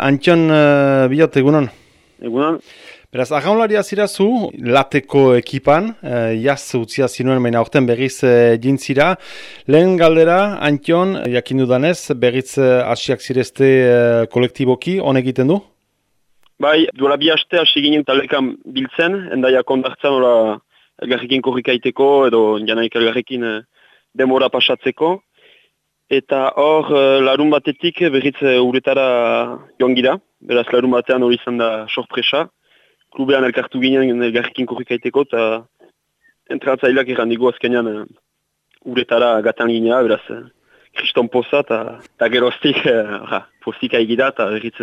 Antion uh, bilot, egunon? Egunon. Beraz, agaunlaria zirazu, lateko ekipan, uh, jaz utzia zinuen baina orten berriz uh, jintzira. Lehen galdera, Antion, jakin dudanez, berriz uh, asiak zirezte uh, kolektiboki, egiten du? Bai, duela bi haste hasi ginen talekan biltzen, endaia kondartzen ora elgarrekin korrikaiteko edo janaik elgarrekin uh, demora pasatzeko. Eta hor, uh, larun batetik berriz uh, uretara joan gira. Beraz, larun batean hori izan da sorpresa. Klubean elkartu ginen elgarrekin korrikaiteko eta entratzaileak errandigo azkenean uh, uretara gatan ginea. Beraz, kriston poza eta geroztik uh, pozik aigira eta berriz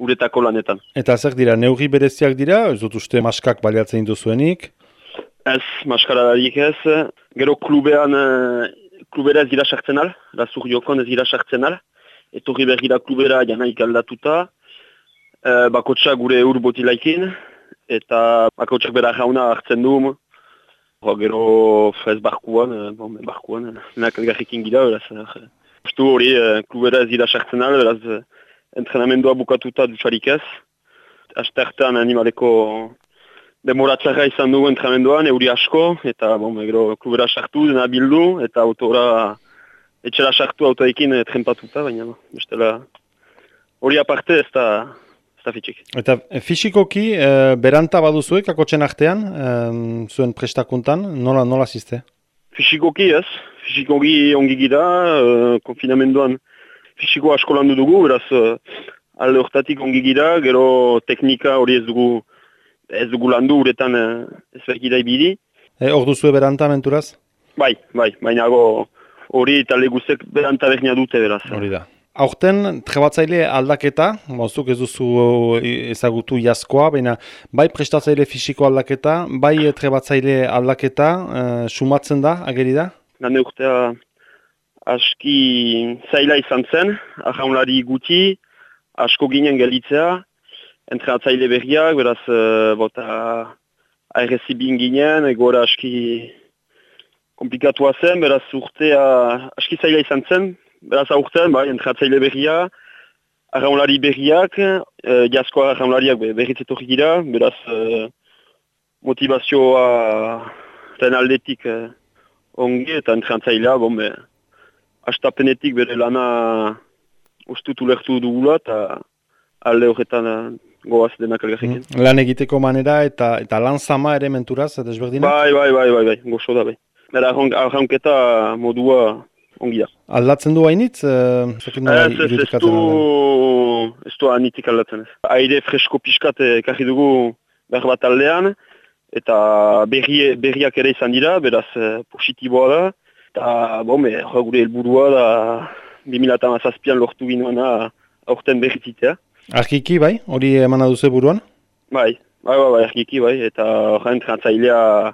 uretako lanetan. Eta zer dira, neurri bereziak dira, ez dut uste maskak baliatzen duzuenik? Ez, maskara darik ez. Gero klubean klubera ez gira sartzen al, razur jokon ez gira sartzen al, etorri bergira klubera janaik aldatuta, e, bakotsa gure ur botilaikin, eta bakotsak bera jauna hartzen du, Ba, gero ez barkuan, e, bon, barkuan, nak elgarrekin gira, beraz. Justu hori, klubera ez gira sartzen al, beraz, entrenamendua bukatuta dutxarik ez. Astertan animaleko demoratzarra izan dugu entramendoan, euri asko, eta bon, gero klubera sartu, dena bildu, eta autora etxera sartu autoekin e, trempatuta, baina bestela hori aparte ez da, ez da fitxik. Eta e, fisikoki, e, beranta baduzuek, akotxen artean, e, zuen prestakuntan, nola, nola ziste? Fisikoki ez, fisikoki ongi gira, e, konfinamendoan fisiko asko landu dugu, beraz e, alde hortatik ongi gira, gero teknika hori ez dugu ez dugu landu uretan eh, ez bergira ibili. E, hor duzu beranta menturaz? Bai, bai, baina hori eta leguzek beranta behina dute beraz. Hori da. Aurten trebatzaile aldaketa, mozuk ez duzu eh, ezagutu jaskoa, baina bai prestatzaile fisiko aldaketa, bai trebatzaile aldaketa, e, sumatzen da, ageri da? Gane urtea aski zaila izan zen, ahaunlari guti, asko ginen gelitzea, entrenatzaile berriak, beraz, uh, bota, ARSI-bin ginen, egora aski komplikatua zen, beraz, urtea aski zaila izan zen, beraz, aurten, bai, entrenatzaile berria, arraunlari berriak, uh, jaskoa arraunlariak berritzetorri gira, beraz, uh, motivazioa zen aldetik uh, ongi, eta entrenatzailea, bon, be, astapenetik bere lana ustutu lertu dugula, eta alde horretan goaz denak elgarrekin. Mm. Lan egiteko manera eta eta lan zama ere menturaz, desberdinak? Bai, bai, bai, bai, bai, gozo da, bai. Bera, arraunketa modua ongi da. Aldatzen du hainitz? Uh, ez, ez, ez du, ez du anitik aldatzen ez. Aire fresko pixkat ekarri dugu behar bat aldean, eta berri, berriak ere izan dira, beraz eh, positiboa da. Eta, bom, gure helburua da 2008an lortu ginoena aurten berrizitea. Arkiki bai, hori emana duze buruan? Bai, bai, bai, bai arkiki bai, eta horren trantzailea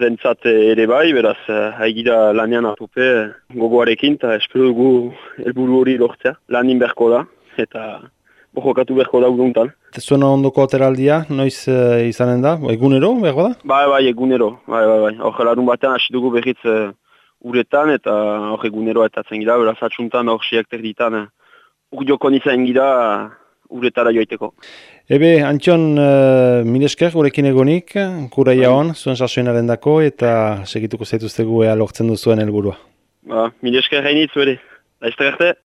rentzat ere bai, beraz, haigira lanean atupe gogoarekin, eta espero dugu helburu hori lortzea. Lanin berko da, eta bojokatu berko da uduntan. Eta zuen ondoko ateraldia, noiz uh, izanen da? Egunero, berko da? Bai, bai, egunero, bai, bai, bai. Hor, larun batean hasi dugu berriz uh, uretan, eta hor egunero eta zen gira, beraz, atxuntan hor siak terditan, uh, urdioko nizan gira, uretara joaiteko. Ebe, Antxon, uh, minesker gurekin egonik, kura jaon, zuen sasoinaren dako, eta segituko zaituztegu ea lortzen duzuen helburua. Ba, minesker hainitz, bere. Laizte